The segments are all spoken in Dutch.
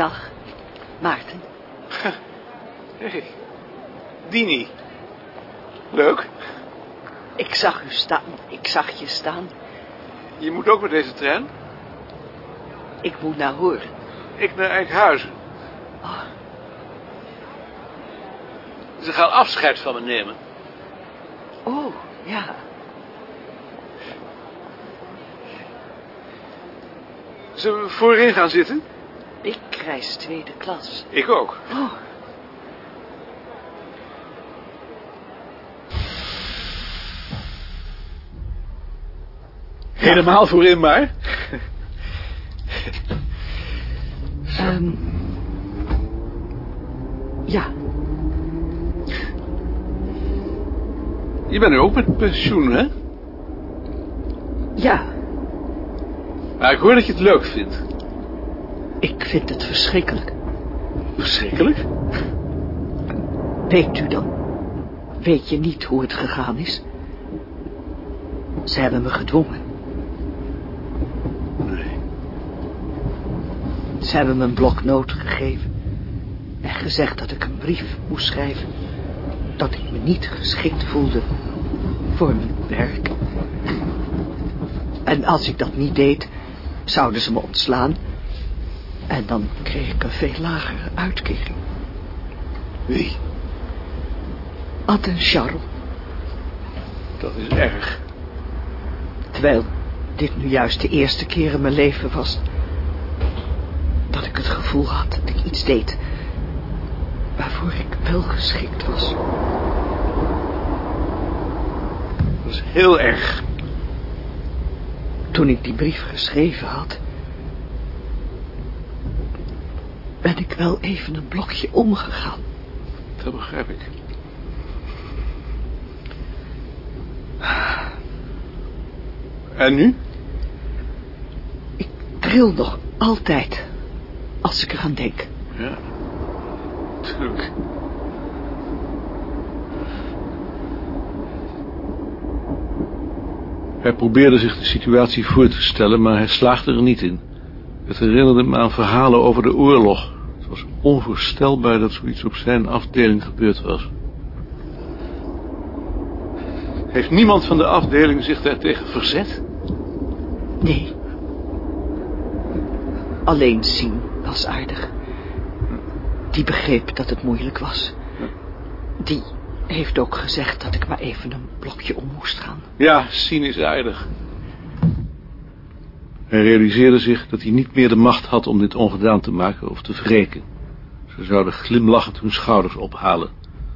Dag, Maarten. Hey, Dini. Leuk. Ik zag u staan. Ik zag je staan. Je moet ook met deze trein? Ik moet naar horen. Ik naar Enkhuizen. Oh, Ze gaan afscheid van me nemen. oh ja. Zullen we voorin gaan zitten? Ik reis tweede klas. Ik ook. Oh, Helemaal voorin maar. ehm. ja. Je bent nu ook met pensioen, hè? Ja, Maar ik hoor dat je het leuk vindt. Ik vind het verschrikkelijk. Verschrikkelijk. Weet u dan? Weet je niet hoe het gegaan is? Ze hebben me gedwongen. Nee. Ze hebben me een blok noten gegeven. En gezegd dat ik een brief moest schrijven. Dat ik me niet geschikt voelde voor mijn werk. En als ik dat niet deed, zouden ze me ontslaan. En dan kreeg ik een veel lagere uitkering. Wie? Ad en Charles. Dat is erg. Terwijl dit nu juist de eerste keer in mijn leven was... dat ik het gevoel had dat ik iets deed... waarvoor ik wel geschikt was. Dat is heel erg. Toen ik die brief geschreven had... ben ik wel even een blokje omgegaan. Dat begrijp ik. En nu? Ik tril nog altijd als ik eraan denk. Ja. Tuurlijk. Hij probeerde zich de situatie voor te stellen, maar hij slaagde er niet in. Het herinnerde me aan verhalen over de oorlog. Het was onvoorstelbaar dat zoiets op zijn afdeling gebeurd was. Heeft niemand van de afdeling zich daartegen verzet? Nee. Alleen zien was aardig. Die begreep dat het moeilijk was. Die heeft ook gezegd dat ik maar even een blokje om moest gaan. Ja, Sien is aardig. Hij realiseerde zich dat hij niet meer de macht had om dit ongedaan te maken of te wreken. Ze zouden glimlachend hun schouders ophalen.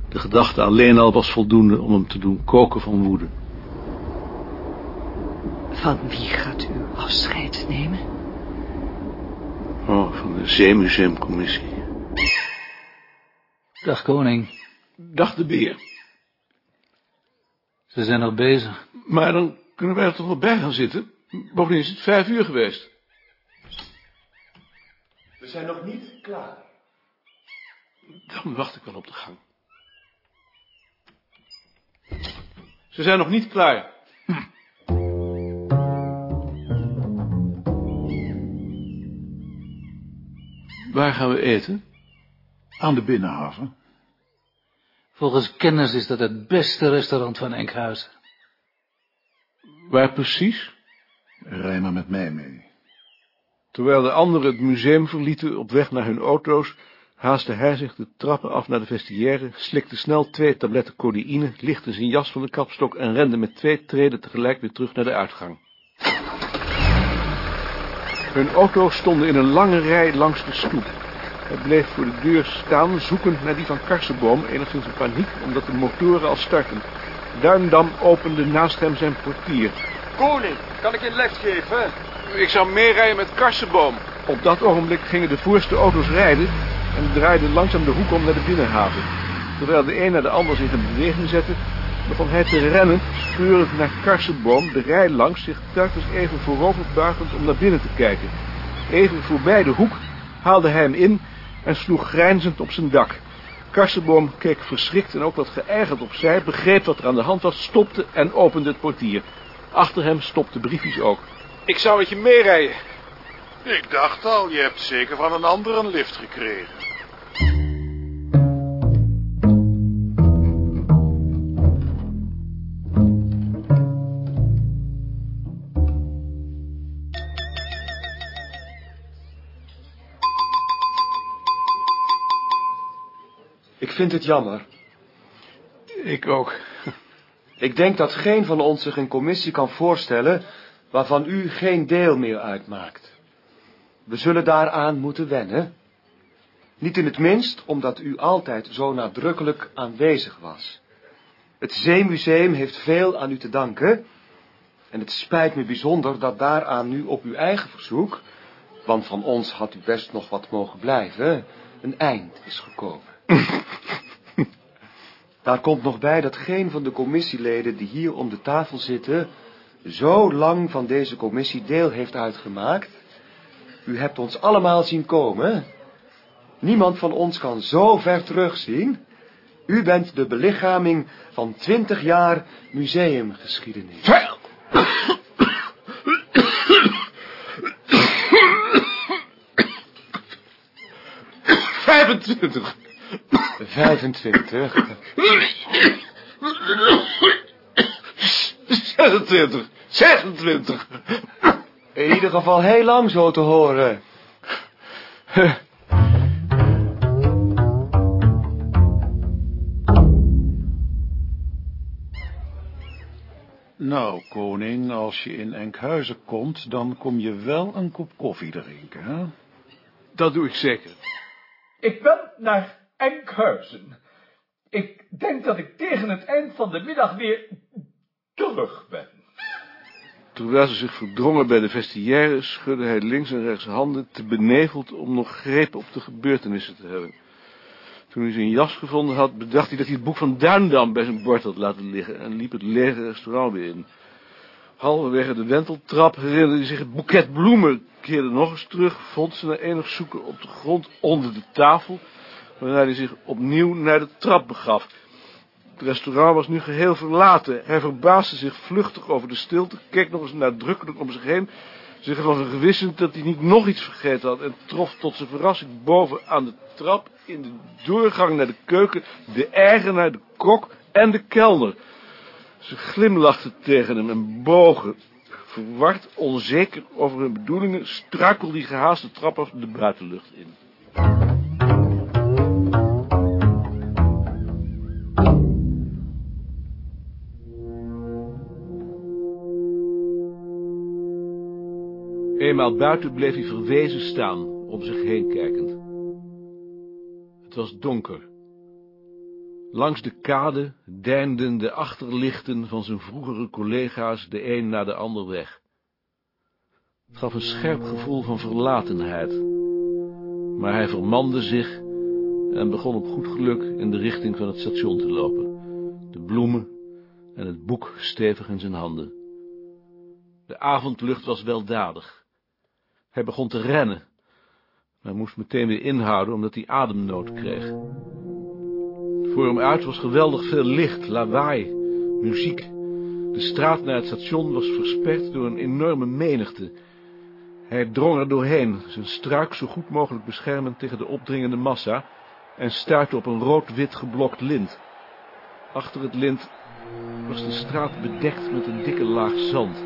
De gedachte alleen al was voldoende om hem te doen koken van woede. Van wie gaat u afscheid nemen? Oh, van de Zeemuseumcommissie. Dag koning, Dag de beer. ze zijn nog bezig. Maar dan kunnen wij er toch wel bij gaan zitten? Bovendien is het vijf uur geweest. We zijn nog niet klaar. Dan wacht ik wel op de gang. Ze zijn nog niet klaar. Waar gaan we eten? Aan de binnenhaven. Volgens kennis is dat het beste restaurant van Enkhuizen. Waar precies? Rij maar met mij mee. Terwijl de anderen het museum verlieten op weg naar hun auto's, haastte hij zich de trappen af naar de vestiaire, slikte snel twee tabletten codeïne, lichtte zijn jas van de kapstok en rende met twee treden tegelijk weer terug naar de uitgang. Hun auto's stonden in een lange rij langs de stoep. Hij bleef voor de deur staan, zoekend naar die van Karsenboom, enigszins in paniek, omdat de motoren al startten. Duindam opende naast hem zijn portier. Koning, kan ik je een lift geven? Ik zou meerijden met Karsenboom. Op dat ogenblik gingen de voorste auto's rijden en draaiden langzaam de hoek om naar de binnenhaven. Terwijl de een naar de ander zich in beweging zette, begon hij te rennen, speurend naar Karsenboom, de rij langs, zich telkens even voorover buigend om naar binnen te kijken. Even voorbij de hoek haalde hij hem in en sloeg grijnzend op zijn dak. Karsenboom keek verschrikt en ook wat geërgerd opzij, begreep wat er aan de hand was, stopte en opende het portier. Achter hem stopte Briefies ook. Ik zou met je meerijden. Ik dacht al, je hebt zeker van een ander een lift gekregen. Ik vind het jammer. Ik ook. Ik denk dat geen van ons zich een commissie kan voorstellen waarvan u geen deel meer uitmaakt. We zullen daaraan moeten wennen. Niet in het minst omdat u altijd zo nadrukkelijk aanwezig was. Het Zeemuseum heeft veel aan u te danken. En het spijt me bijzonder dat daaraan nu op uw eigen verzoek, want van ons had u best nog wat mogen blijven, een eind is gekomen. Daar komt nog bij dat geen van de commissieleden die hier om de tafel zitten, zo lang van deze commissie deel heeft uitgemaakt. U hebt ons allemaal zien komen. Niemand van ons kan zo ver terugzien. U bent de belichaming van twintig jaar museumgeschiedenis. Vijfentwintig. 25. 26. 26. In ieder geval heel lang zo te horen. Nou, koning, als je in Enkhuizen komt, dan kom je wel een kop koffie drinken, hè? Dat doe ik zeker. Ik ben naar Enkhuizen. Ik denk dat ik tegen het eind van de middag weer terug ben. Terwijl ze zich verdrongen bij de vestiaire, schudde hij links en rechts handen, te beneveld om nog greep op de gebeurtenissen te hebben. Toen hij zijn jas gevonden had, bedacht hij dat hij het boek van Duindam bij zijn bord had laten liggen en liep het lege restaurant weer in. Halverwege de wenteltrap herinnerde hij zich het boeket bloemen, keerde nog eens terug, vond ze na enig zoeken op de grond onder de tafel, waarna hij zich opnieuw naar de trap begaf. Het restaurant was nu geheel verlaten. Hij verbaasde zich vluchtig over de stilte, keek nog eens nadrukkelijk om zich heen, zich ervan gewissend dat hij niet nog iets vergeten had en trof tot zijn verrassing boven aan de trap in de doorgang naar de keuken de eigenaar, de kok en de kelner. Ze glimlachten tegen hem en bogen. Verward, onzeker over hun bedoelingen, struikelde hij gehaast de trap af de buitenlucht in. Eenmaal buiten bleef hij verwezen staan, om zich heen kijkend. Het was donker. Langs de kade deinden de achterlichten van zijn vroegere collega's de een na de ander weg. Het gaf een scherp gevoel van verlatenheid, maar hij vermande zich en begon op goed geluk in de richting van het station te lopen, de bloemen en het boek stevig in zijn handen. De avondlucht was weldadig. Hij begon te rennen, maar moest meteen weer inhouden omdat hij ademnood kreeg. Voor hem uit was geweldig veel licht, lawaai, muziek. De straat naar het station was versperd door een enorme menigte. Hij drong er doorheen, zijn struik zo goed mogelijk beschermend tegen de opdringende massa, en stuitte op een rood-wit geblokt lint. Achter het lint was de straat bedekt met een dikke laag zand.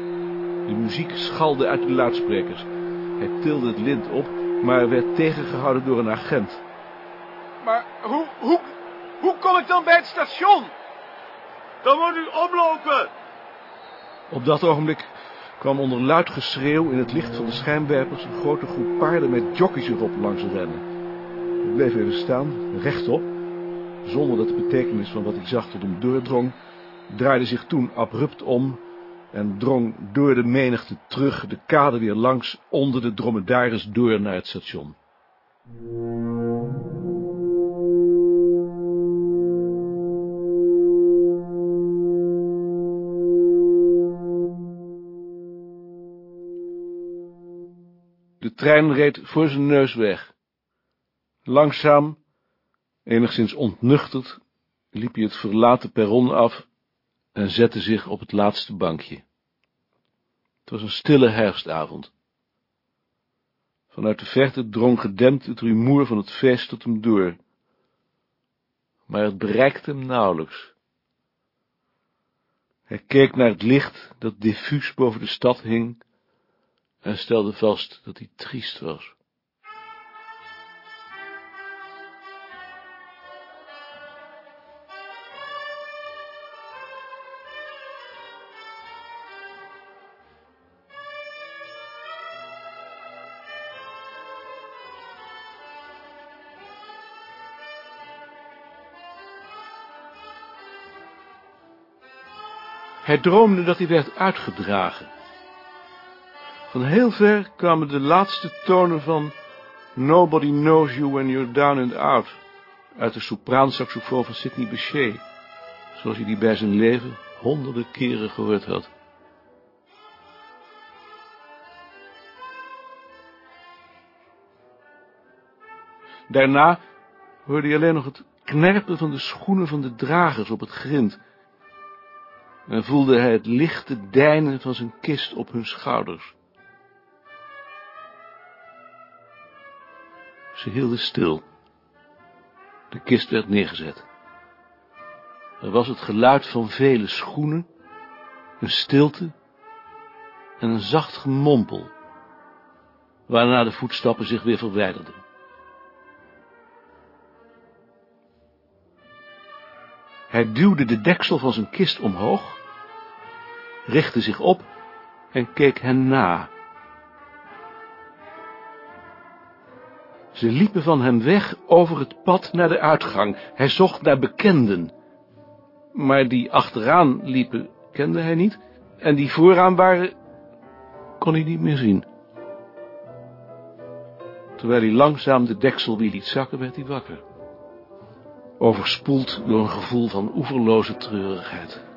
De muziek schalde uit de luidsprekers. Hij tilde het lint op, maar werd tegengehouden door een agent. Maar hoe, hoe, hoe kom ik dan bij het station? Dan moet u omlopen. Op dat ogenblik kwam onder luid geschreeuw in het licht van de schijnwerpers een grote groep paarden met jockeys erop langs rennen. Ik bleef even staan, rechtop, zonder dat de betekenis van wat ik zag tot hem doordrong, draaide zich toen abrupt om en drong door de menigte terug de kade weer langs onder de dromedaris door naar het station. De trein reed voor zijn neus weg. Langzaam, enigszins ontnuchterd, liep hij het verlaten perron af en zette zich op het laatste bankje. Het was een stille herfstavond. Vanuit de verte drong gedempt het rumoer van het feest tot hem door. Maar het bereikte hem nauwelijks. Hij keek naar het licht dat diffuus boven de stad hing en stelde vast dat hij triest was. Hij droomde dat hij werd uitgedragen. Van heel ver kwamen de laatste tonen van Nobody Knows You When You're Down and Out uit de sopraansaxofoon van Sidney Bechet, zoals hij die bij zijn leven honderden keren gehoord had. Daarna hoorde hij alleen nog het knerpen van de schoenen van de dragers op het grind en voelde hij het lichte deinen van zijn kist op hun schouders. Ze hielden stil. De kist werd neergezet. Er was het geluid van vele schoenen, een stilte en een zacht gemompel, waarna de voetstappen zich weer verwijderden. Hij duwde de deksel van zijn kist omhoog richtte zich op en keek hen na. Ze liepen van hem weg over het pad naar de uitgang. Hij zocht naar bekenden. Maar die achteraan liepen, kende hij niet. En die vooraan waren, kon hij niet meer zien. Terwijl hij langzaam de deksel weer liet zakken, werd hij wakker. Overspoeld door een gevoel van oeverloze treurigheid.